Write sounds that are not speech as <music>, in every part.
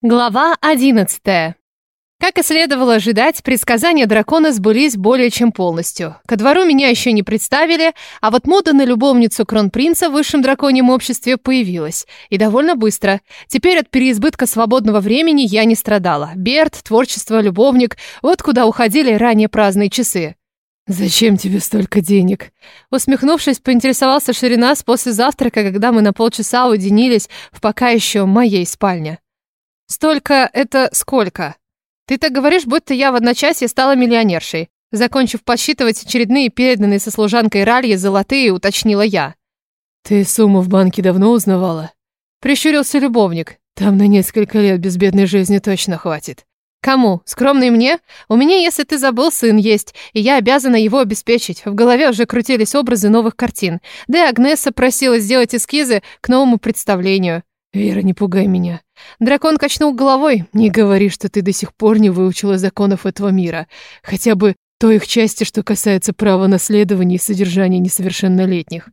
Глава 11. Как и следовало ожидать, предсказания дракона сбылись более чем полностью. Ко двору меня еще не представили, а вот мода на любовницу кронпринца в высшем драконьем обществе появилась. И довольно быстро. Теперь от переизбытка свободного времени я не страдала. Берт, творчество, любовник — вот куда уходили ранее праздные часы. «Зачем тебе столько денег?» Усмехнувшись, поинтересовался Ширинас после завтрака, когда мы на полчаса уединились в пока еще моей спальне. Столько — это сколько? Ты так говоришь, будто я в одночасье стала миллионершей. Закончив подсчитывать очередные переданные со служанкой Ральи золотые, уточнила я. Ты сумму в банке давно узнавала? Прищурился любовник. Там на несколько лет безбедной жизни точно хватит. Кому? Скромный мне? У меня, если ты забыл, сын есть, и я обязана его обеспечить. В голове уже крутились образы новых картин. Да и Агнеса просила сделать эскизы к новому представлению. Вера, не пугай меня. Дракон качнул головой. Не говори, что ты до сих пор не выучила законов этого мира. Хотя бы той их части, что касается права наследования и содержания несовершеннолетних.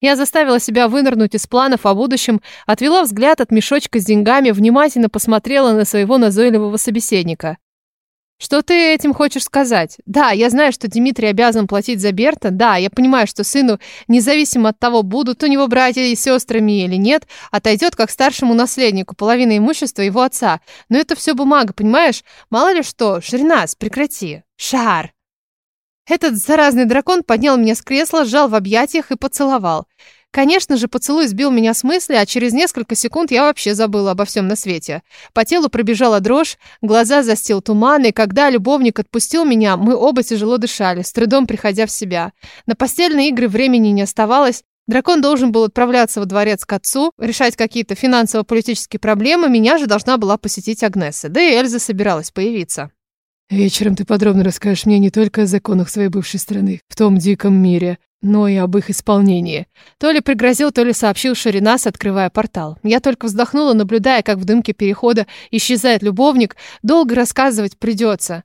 Я заставила себя вынырнуть из планов о будущем, отвела взгляд от мешочка с деньгами, внимательно посмотрела на своего назойливого собеседника. Что ты этим хочешь сказать? Да, я знаю, что Дмитрий обязан платить за Берта. Да, я понимаю, что сыну, независимо от того, будут у него братья и сестрами или нет, отойдет как старшему наследнику половина имущества его отца. Но это все бумага, понимаешь? Мало ли что. Ширинас, прекрати. Шар. Этот заразный дракон поднял меня с кресла, сжал в объятиях и поцеловал. Конечно же, поцелуй сбил меня с мысли, а через несколько секунд я вообще забыла обо всем на свете. По телу пробежала дрожь, глаза застил туман, и когда любовник отпустил меня, мы оба тяжело дышали, с трудом приходя в себя. На постельные игры времени не оставалось, Дракон должен был отправляться во дворец к отцу, решать какие-то финансово-политические проблемы, меня же должна была посетить Агнеса, да и Эльза собиралась появиться. «Вечером ты подробно расскажешь мне не только о законах своей бывшей страны, в том диком мире, но и об их исполнении. То ли пригрозил, то ли сообщил Шаринас, открывая портал. Я только вздохнула, наблюдая, как в дымке перехода исчезает любовник. Долго рассказывать придется.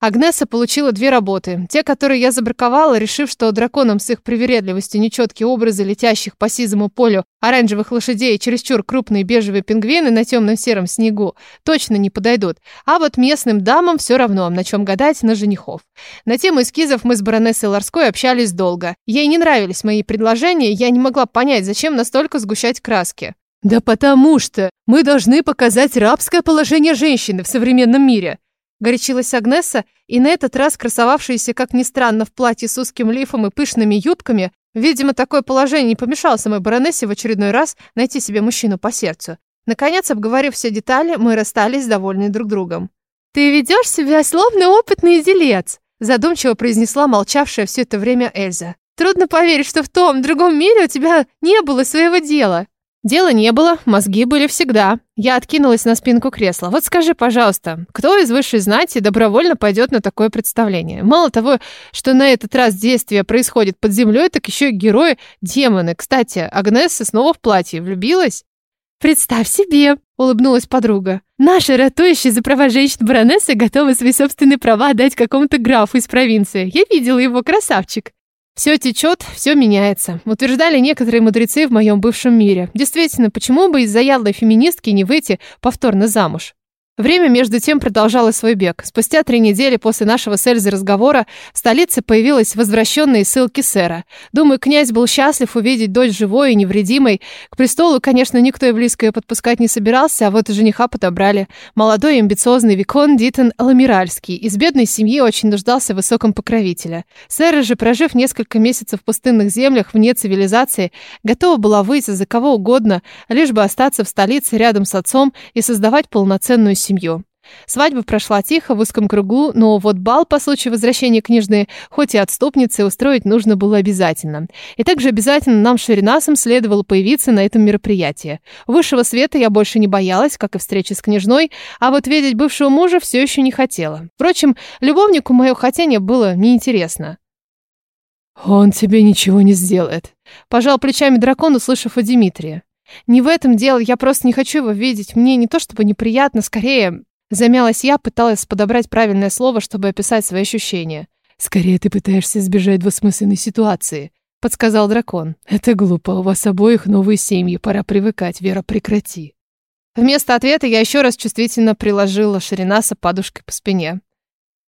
Агнеса получила две работы. Те, которые я забраковала, решив, что драконам с их привередливостью нечеткие образы летящих по сизому полю оранжевых лошадей и чересчур крупные бежевые пингвины на темном сером снегу точно не подойдут. А вот местным дамам все равно, на чем гадать на женихов. На тему эскизов мы с баронессой Ларской общались долго. Ей не нравились мои предложения, я не могла понять, зачем настолько сгущать краски. «Да потому что мы должны показать рабское положение женщины в современном мире», Горячилась Агнеса, и на этот раз красовавшаяся, как ни странно, в платье с узким лифом и пышными юбками, видимо, такое положение не помешало самой баронессе в очередной раз найти себе мужчину по сердцу. Наконец, обговорив все детали, мы расстались, довольны друг другом. «Ты ведешь себя словно опытный делец», задумчиво произнесла молчавшая все это время Эльза. «Трудно поверить, что в том другом мире у тебя не было своего дела». Дела не было, мозги были всегда. Я откинулась на спинку кресла. Вот скажи, пожалуйста, кто из высшей знати добровольно пойдет на такое представление? Мало того, что на этот раз действие происходит под землей, так еще и герои демоны. Кстати, Агнесса снова в платье влюбилась? «Представь себе!» — улыбнулась подруга. «Наша ратующая за права женщин баронесса готова свои собственные права отдать какому-то графу из провинции. Я видела его, красавчик!» Все течет, все меняется, утверждали некоторые мудрецы в моем бывшем мире. Действительно, почему бы из заядлой феминистки не выйти повторно замуж? Время между тем продолжало свой бег. Спустя три недели после нашего с Эльзой разговора в столице появилась возвращенная из ссылки сэра. Думаю, князь был счастлив увидеть дочь живой и невредимой. К престолу, конечно, никто и близко ее подпускать не собирался, а вот и жениха подобрали. Молодой и амбициозный Викон Дитон Ламиральский. Из бедной семьи очень нуждался в высоком покровителе. Сэра же, прожив несколько месяцев в пустынных землях вне цивилизации, готова была выйти за кого угодно, лишь бы остаться в столице рядом с отцом и создавать полноценную семью семью. Свадьба прошла тихо, в узком кругу, но вот бал по случаю возвращения княжны, хоть и отступницы, устроить нужно было обязательно. И также обязательно нам с Ширинасом следовало появиться на этом мероприятии. Высшего света я больше не боялась, как и встречи с княжной, а вот видеть бывшего мужа все еще не хотела. Впрочем, любовнику мое хотение было неинтересно. «Он тебе ничего не сделает», — пожал плечами дракон, услышав о Дмитрии. Не в этом дело, я просто не хочу его видеть. Мне не то чтобы неприятно, скорее... Замялась я, пыталась подобрать правильное слово, чтобы описать свои ощущения. «Скорее ты пытаешься избежать двусмысленной ситуации», — подсказал дракон. «Это глупо, у вас обоих новые семьи, пора привыкать, Вера, прекрати». Вместо ответа я еще раз чувствительно приложила Ширинаса подушкой по спине.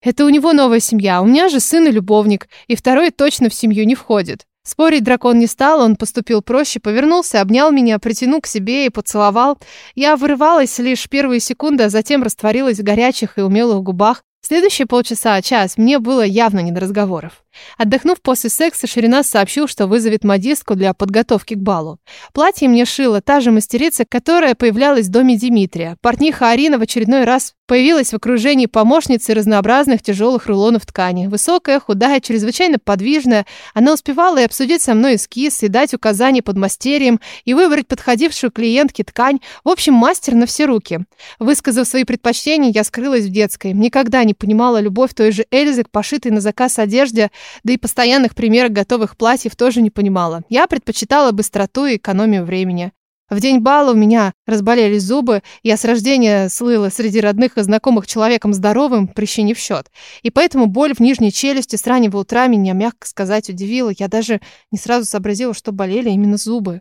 Это у него новая семья, у меня же сын и любовник, и второй точно в семью не входит. Спорить дракон не стал, он поступил проще, повернулся, обнял меня, притянул к себе и поцеловал. Я вырывалась лишь первые секунды, а затем растворилась в горячих и умелых губах. Следующие полчаса, час, мне было явно не до разговоров. Отдохнув после секса, Ширина сообщил, что вызовет модистку для подготовки к балу. Платье мне шила та же мастерица, которая появлялась в доме Дмитрия. Портниха Арина в очередной раз появилась в окружении помощницы разнообразных тяжелых рулонов ткани. Высокая, худая, чрезвычайно подвижная, она успевала и обсудить со мной эскиз, и дать указания под мастерием, и выбрать подходившую клиентке ткань. В общем, мастер на все руки. Высказав свои предпочтения, я скрылась в детской. Никогда не понимала любовь той же Эльзы к пошитой на заказ одежде, да и постоянных примеров готовых платьев тоже не понимала. Я предпочитала быстроту и экономию времени. В день бала у меня разболелись зубы, я с рождения слыла среди родных и знакомых человеком здоровым, прыщи не в счет. И поэтому боль в нижней челюсти с раннего утра меня, мягко сказать, удивила. Я даже не сразу сообразила, что болели именно зубы.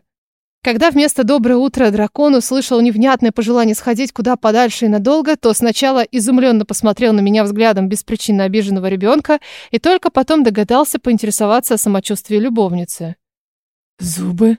Когда вместо «доброе утро» дракон услышал невнятное пожелание сходить куда подальше и надолго, то сначала изумленно посмотрел на меня взглядом беспричинно обиженного ребенка и только потом догадался поинтересоваться о самочувствии любовницы. «Зубы?»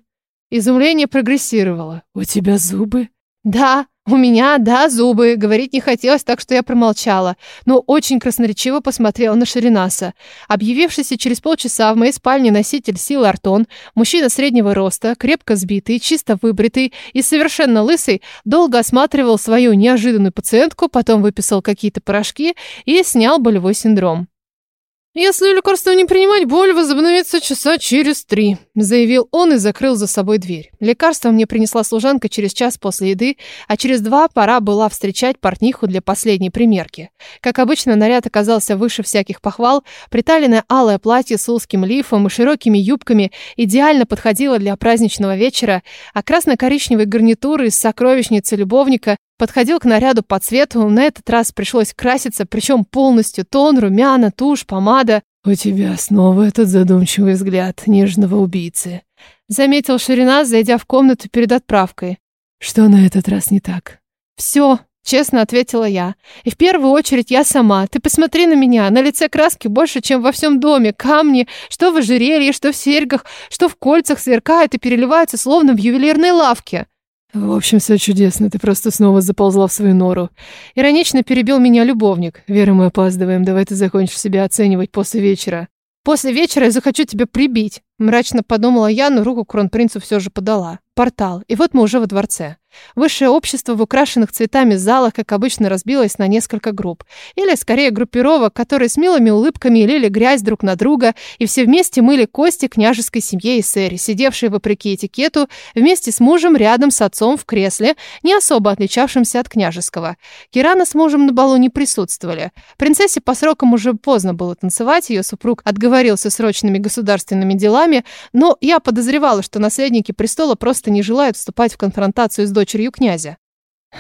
Изумление прогрессировало. «У тебя зубы?» «Да, у меня, да, зубы». Говорить не хотелось, так что я промолчала, но очень красноречиво посмотрела на Ширинаса. Объявившийся через полчаса в моей спальне носитель силы Артон, мужчина среднего роста, крепко сбитый, чисто выбритый и совершенно лысый, долго осматривал свою неожиданную пациентку, потом выписал какие-то порошки и снял болевой синдром. «Если лекарство не принимать, боль возобновится часа через три», заявил он и закрыл за собой дверь. Лекарство мне принесла служанка через час после еды, а через два пора была встречать портниху для последней примерки. Как обычно, наряд оказался выше всяких похвал. Приталенное алое платье с узким лифом и широкими юбками идеально подходило для праздничного вечера, а красно-коричневый гарнитур из сокровищницы любовника Подходил к наряду по цвету, на этот раз пришлось краситься, причем полностью тон, румяна, тушь, помада. «У тебя снова этот задумчивый взгляд нежного убийцы», — заметил Ширина, зайдя в комнату перед отправкой. «Что на этот раз не так?» «Все», — честно ответила я. «И в первую очередь я сама. Ты посмотри на меня. На лице краски больше, чем во всем доме. Камни, что в ожерелье, что в серьгах, что в кольцах сверкают и переливаются, словно в ювелирной лавке». В общем, все чудесно, ты просто снова заползла в свою нору. Иронично перебил меня любовник. Вера, мы опаздываем, давай ты закончишь себя оценивать после вечера. После вечера я захочу тебя прибить. Мрачно подумала я, но руку кронпринцу все же подала. Портал. И вот мы уже во дворце. Высшее общество в украшенных цветами залах, как обычно, разбилось на несколько групп. Или, скорее, группировок, которые с милыми улыбками лили грязь друг на друга, и все вместе мыли кости княжеской семье и сэри, сидевшей, вопреки этикету, вместе с мужем рядом с отцом в кресле, не особо отличавшимся от княжеского. Кирана с мужем на балу не присутствовали. Принцессе по срокам уже поздно было танцевать, ее супруг отговорился срочными государственными делами, но я подозревала, что наследники престола просто не желают вступать в конфронтацию с дочерью князя.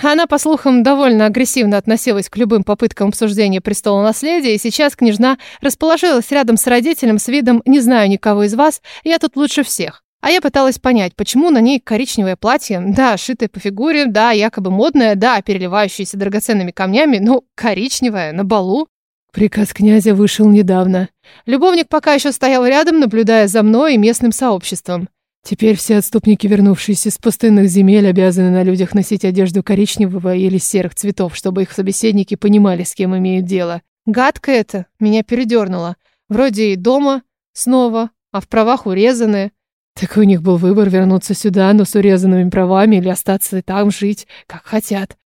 Она, по слухам, довольно агрессивно относилась к любым попыткам обсуждения престола наследия, и сейчас княжна расположилась рядом с родителем с видом «не знаю никого из вас, я тут лучше всех». А я пыталась понять, почему на ней коричневое платье, да, шитое по фигуре, да, якобы модное, да, переливающееся драгоценными камнями, ну, коричневое, на балу. Приказ князя вышел недавно. Любовник пока еще стоял рядом, наблюдая за мной и местным сообществом. Теперь все отступники, вернувшиеся с пустынных земель, обязаны на людях носить одежду коричневого или серых цветов, чтобы их собеседники понимали, с кем имеют дело. Гадко это, меня передернуло. Вроде и дома снова, а в правах урезаны. Так у них был выбор вернуться сюда, но с урезанными правами, или остаться и там жить, как хотят.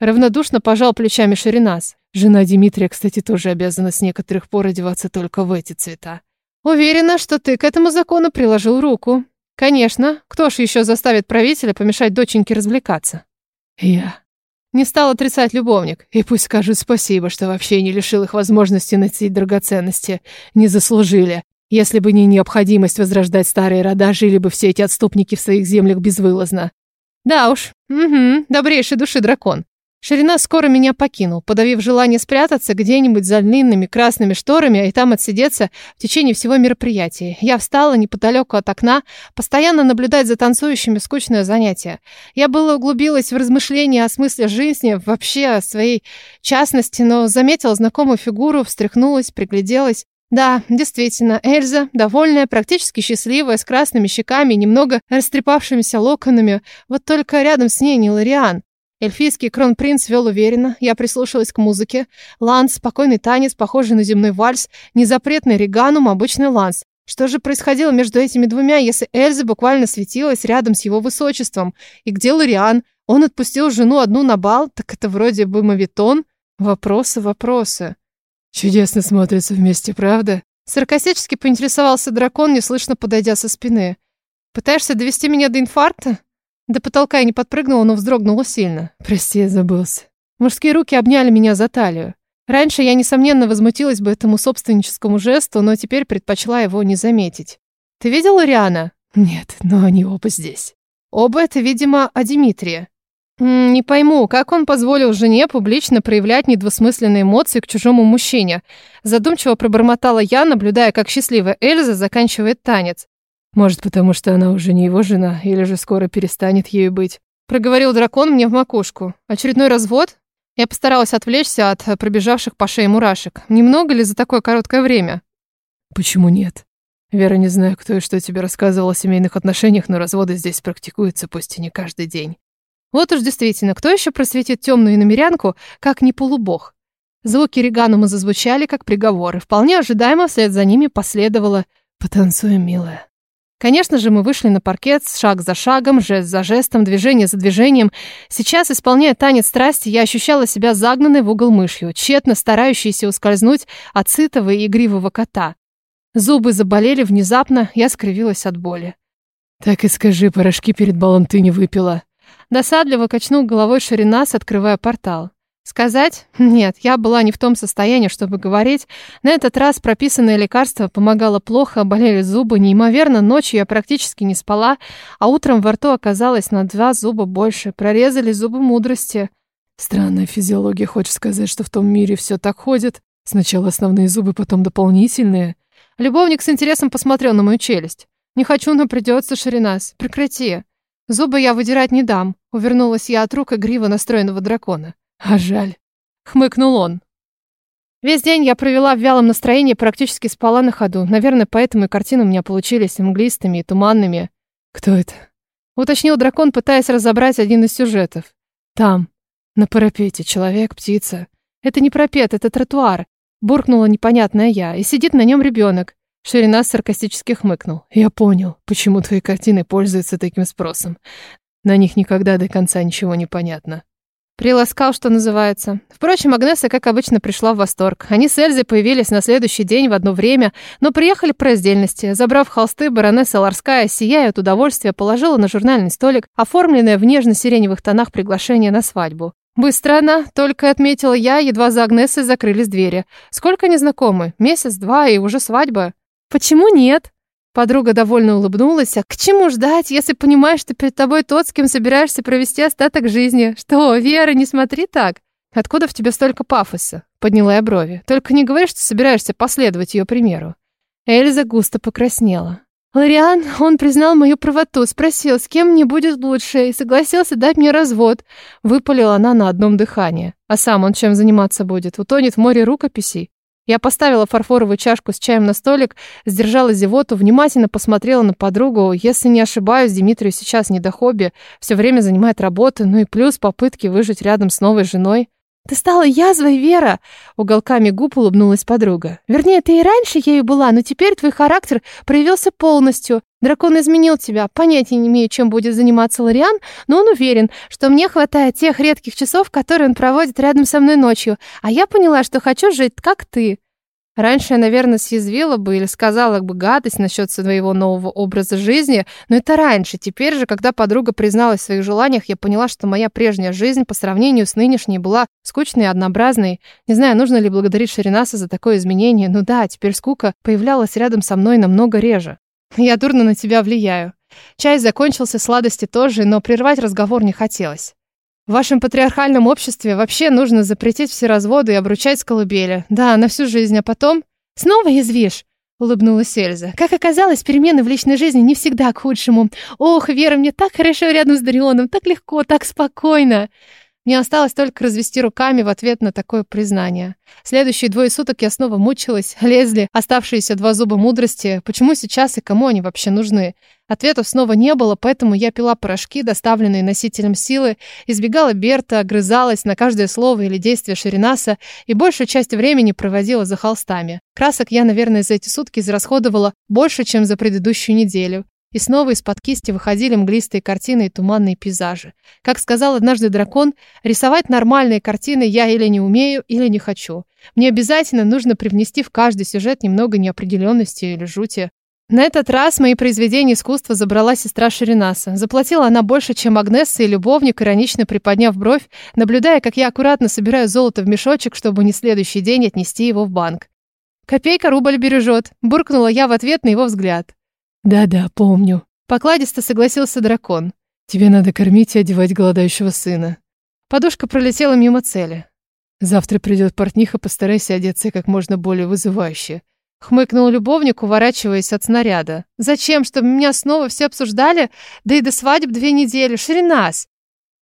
Равнодушно пожал плечами Ширинас. Жена Дмитрия, кстати, тоже обязана с некоторых пор одеваться только в эти цвета. Уверена, что ты к этому закону приложил руку. Конечно, кто ж еще заставит правителя помешать доченьке развлекаться? Я. Не стал отрицать любовник. И пусть скажут спасибо, что вообще не лишил их возможности носить драгоценности. Не заслужили. Если бы не необходимость возрождать старые рода, жили бы все эти отступники в своих землях безвылазно. Да уж, угу, добрейший души дракон. Ширина скоро меня покинул, подавив желание спрятаться где-нибудь за длинными красными шторами и там отсидеться в течение всего мероприятия. Я встала неподалеку от окна, постоянно наблюдать за танцующими скучное занятие. Я было углубилась в размышления о смысле жизни, вообще о своей частности, но заметила знакомую фигуру, встряхнулась, пригляделась. Да, действительно, Эльза, довольная, практически счастливая, с красными щеками, немного растрепавшимися локонами. Вот только рядом с ней не Лориан. Эльфийский кронпринц вел уверенно, я прислушалась к музыке. Ланс, спокойный танец, похожий на земной вальс, незапретный реганум, обычный ланс. Что же происходило между этими двумя, если Эльза буквально светилась рядом с его высочеством? И где Лориан? Он отпустил жену одну на бал, так это вроде бы мавитон? Вопросы, вопросы. Чудесно смотрится вместе, правда? Саркастически поинтересовался дракон, неслышно подойдя со спины. Пытаешься довести меня до инфаркта? До потолка я не подпрыгнула, но вздрогнула сильно. Прости, я забылся. Мужские руки обняли меня за талию. Раньше я, несомненно, возмутилась бы этому собственническому жесту, но теперь предпочла его не заметить. «Ты видела Риана?» «Нет, но они оба здесь». «Оба это, видимо, о Димитрии». «Не пойму, как он позволил жене публично проявлять недвусмысленные эмоции к чужому мужчине?» Задумчиво пробормотала я, наблюдая, как счастливая Эльза заканчивает танец. Может, потому что она уже не его жена, или же скоро перестанет ею быть. Проговорил дракон мне в макушку. Очередной развод? Я постаралась отвлечься от пробежавших по шее мурашек. Немного ли за такое короткое время? Почему нет? Вера, не знаю, кто и что тебе рассказывал о семейных отношениях, но разводы здесь практикуются, пусть и не каждый день. Вот уж действительно, кто еще просветит темную иномерянку, как не полубог? Звуки Реганума зазвучали, как приговоры. Вполне ожидаемо вслед за ними последовало «Потанцуем, милая». Конечно же, мы вышли на паркет, шаг за шагом, жест за жестом, движение за движением. Сейчас, исполняя танец страсти, я ощущала себя загнанной в угол мышью, тщетно старающейся ускользнуть от сытого и игривого кота. Зубы заболели внезапно, я скривилась от боли. «Так и скажи, порошки перед балом ты не выпила». Досадливо качнул головой Ширинас, открывая портал. Сказать? <laughs> Нет, я была не в том состоянии, чтобы говорить. На этот раз прописанное лекарство помогало плохо, болели зубы неимоверно, ночью я практически не спала, а утром во рту оказалось на два зуба больше, прорезали зубы мудрости. Странная физиология, хочешь сказать, что в том мире все так ходит? Сначала основные зубы, потом дополнительные. Любовник с интересом посмотрел на мою челюсть. Не хочу, но придется, Ширинас. Прекрати. Зубы я выдирать не дам. Увернулась я от рук игриво настроенного дракона. А жаль. Хмыкнул он. Весь день я провела в вялом настроении, практически спала на ходу. Наверное, поэтому и картины у меня получились мглистыми и туманными. Кто это? Уточнил дракон, пытаясь разобрать один из сюжетов. Там, на парапете, человек, птица. Это не парапет, это тротуар. Буркнула непонятная я, и сидит на нем ребенок. Ширина саркастически хмыкнул. Я понял, почему твои картины пользуются таким спросом. На них никогда до конца ничего не понятно. Приласкал, что называется. Впрочем, Агнеса, как обычно, пришла в восторг. Они с Эльзой появились на следующий день в одно время, но приехали по раздельности. Забрав холсты, баронесса Ларская, сияя от удовольствия, положила на журнальный столик, оформленное в нежно-сиреневых тонах приглашение на свадьбу. Быстро она, только отметила я, едва за Агнесой закрылись двери. Сколько незнакомы? Месяц-два и уже свадьба. Почему нет? Подруга довольно улыбнулась. А к чему ждать, если понимаешь, что перед тобой тот, с кем собираешься провести остаток жизни? Что, Вера, не смотри так. Откуда в тебе столько пафоса? Подняла я брови. Только не говори, что собираешься последовать ее примеру. Эльза густо покраснела. Лориан, он признал мою правоту, спросил, с кем мне будет лучше, и согласился дать мне развод. Выпалила она на одном дыхании. А сам он чем заниматься будет? Утонет в море рукописей? Я поставила фарфоровую чашку с чаем на столик, сдержала зевоту, внимательно посмотрела на подругу. Если не ошибаюсь, Дмитрию сейчас не до хобби, все время занимает работа, ну и плюс попытки выжить рядом с новой женой. «Ты стала язвой, Вера!» Уголками губ улыбнулась подруга. «Вернее, ты и раньше ею была, но теперь твой характер проявился полностью. Дракон изменил тебя. Понятия не имею, чем будет заниматься Лориан, но он уверен, что мне хватает тех редких часов, которые он проводит рядом со мной ночью. А я поняла, что хочу жить, как ты. Раньше я, наверное, съязвила бы или сказала бы гадость насчет своего нового образа жизни, но это раньше. Теперь же, когда подруга призналась в своих желаниях, я поняла, что моя прежняя жизнь по сравнению с нынешней была скучной и однообразной. Не знаю, нужно ли благодарить Шаринаса за такое изменение. Ну да, теперь скука появлялась рядом со мной намного реже. Я дурно на тебя влияю. Чай закончился, сладости тоже, но прервать разговор не хотелось. В вашем патриархальном обществе вообще нужно запретить все разводы и обручать с колыбели. Да, на всю жизнь, а потом... Снова язвишь? Улыбнулась Эльза. Как оказалось, перемены в личной жизни не всегда к худшему. Ох, Вера, мне так хорошо рядом с Дарионом, так легко, так спокойно. Мне осталось только развести руками в ответ на такое признание. Следующие двое суток я снова мучилась, <laughs> лезли оставшиеся два зуба мудрости. Почему сейчас и кому они вообще нужны? Ответов снова не было, поэтому я пила порошки, доставленные носителем силы, избегала Берта, огрызалась на каждое слово или действие Ширинаса и большую часть времени проводила за холстами. Красок я, наверное, за эти сутки израсходовала больше, чем за предыдущую неделю. И снова из-под кисти выходили мглистые картины и туманные пейзажи. Как сказал однажды дракон, рисовать нормальные картины я или не умею, или не хочу. Мне обязательно нужно привнести в каждый сюжет немного неопределенности или жути. На этот раз мои произведения искусства забрала сестра Ширинаса. Заплатила она больше, чем Агнесса и любовник, иронично приподняв бровь, наблюдая, как я аккуратно собираю золото в мешочек, чтобы не следующий день отнести его в банк. «Копейка рубль бережет», — буркнула я в ответ на его взгляд. «Да-да, помню». Покладисто согласился дракон. «Тебе надо кормить и одевать голодающего сына». Подушка пролетела мимо цели. «Завтра придет портниха, постарайся одеться как можно более вызывающе». Хмыкнул любовник, уворачиваясь от снаряда. «Зачем, чтобы меня снова все обсуждали? Да и до свадеб две недели. Ширинас!»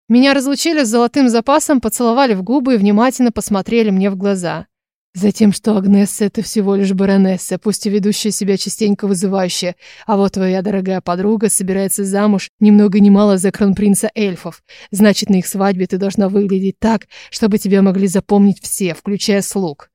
Меня разлучили с золотым запасом, поцеловали в губы и внимательно посмотрели мне в глаза. Затем, что Агнесса — это всего лишь баронесса, пусть и ведущая себя частенько вызывающая, а вот твоя дорогая подруга собирается замуж ни много ни мало за кронпринца эльфов. Значит, на их свадьбе ты должна выглядеть так, чтобы тебя могли запомнить все, включая слуг.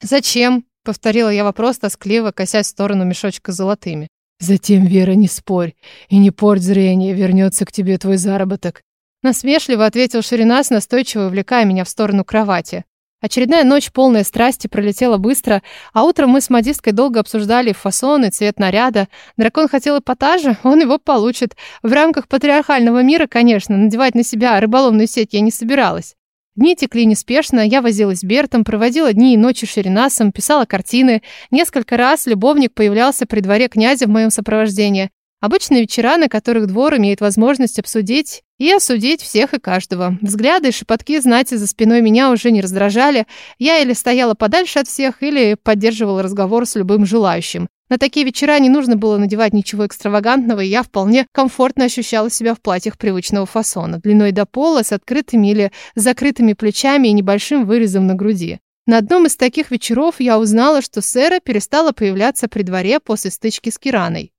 «Зачем?» — повторила я вопрос, тоскливо, косясь в сторону мешочка с золотыми. «Затем, Вера, не спорь и не порть зрение, вернется к тебе твой заработок». Насмешливо ответил Ширинас, настойчиво увлекая меня в сторону кровати. Очередная ночь, полная страсти, пролетела быстро, а утром мы с модисткой долго обсуждали фасон и цвет наряда. Дракон хотел эпатажа, <laughs> он его получит. В рамках патриархального мира, конечно, надевать на себя рыболовную сеть я не собиралась. Дни текли неспешно, я возилась с Бертом, проводила дни и ночи ширинасом, писала картины. Несколько раз любовник появлялся при дворе князя в моем сопровождении. Обычные вечера, на которых двор имеет возможность обсудить и осудить всех и каждого. Взгляды и шепотки знати за спиной меня уже не раздражали. Я или стояла подальше от всех, или поддерживала разговор с любым желающим. На такие вечера не нужно было надевать ничего экстравагантного, и я вполне комфортно ощущала себя в платьях привычного фасона, длиной до пола, с открытыми или закрытыми плечами и небольшим вырезом на груди. На одном из таких вечеров я узнала, что Сэра перестала появляться при дворе после стычки с Кираной.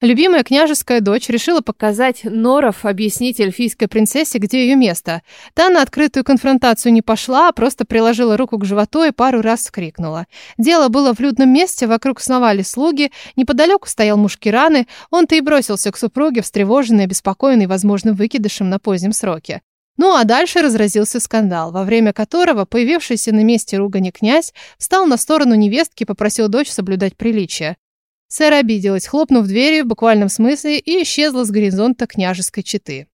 Любимая княжеская дочь решила показать Норов, объяснить эльфийской принцессе, где ее место. Та на открытую конфронтацию не пошла, а просто приложила руку к животу и пару раз скрикнула. Дело было в людном месте, вокруг сновали слуги, неподалеку стоял муж Кираны, он-то и бросился к супруге, встревоженный обеспокоенный возможным выкидышем на позднем сроке. Ну а дальше разразился скандал, во время которого появившийся на месте ругани князь встал на сторону невестки и попросил дочь соблюдать приличие. Сэр обиделась, хлопнув дверью в буквальном смысле и исчезла с горизонта княжеской четы.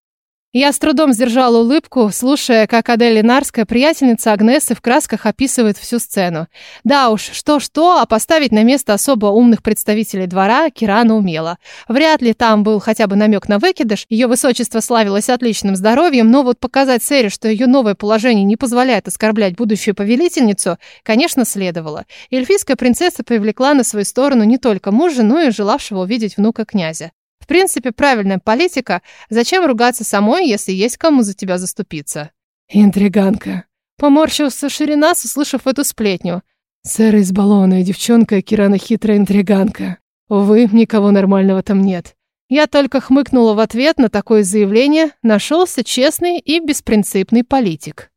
Я с трудом сдержала улыбку, слушая, как Адель Линарская, приятельница Агнесы, в красках описывает всю сцену. Да уж, что-что, а поставить на место особо умных представителей двора Кирана умела. Вряд ли там был хотя бы намек на выкидыш, ее высочество славилось отличным здоровьем, но вот показать Сэре, что ее новое положение не позволяет оскорблять будущую повелительницу, конечно, следовало. эльфийская принцесса привлекла на свою сторону не только мужа, но и желавшего увидеть внука князя. В принципе, правильная политика. Зачем ругаться самой, если есть кому за тебя заступиться? Интриганка. Поморщился Ширинас, услышав эту сплетню. Сэра избалованная девчонка, Кирана хитрая интриганка. Увы, никого нормального там нет. Я только хмыкнула в ответ на такое заявление. Нашелся честный и беспринципный политик.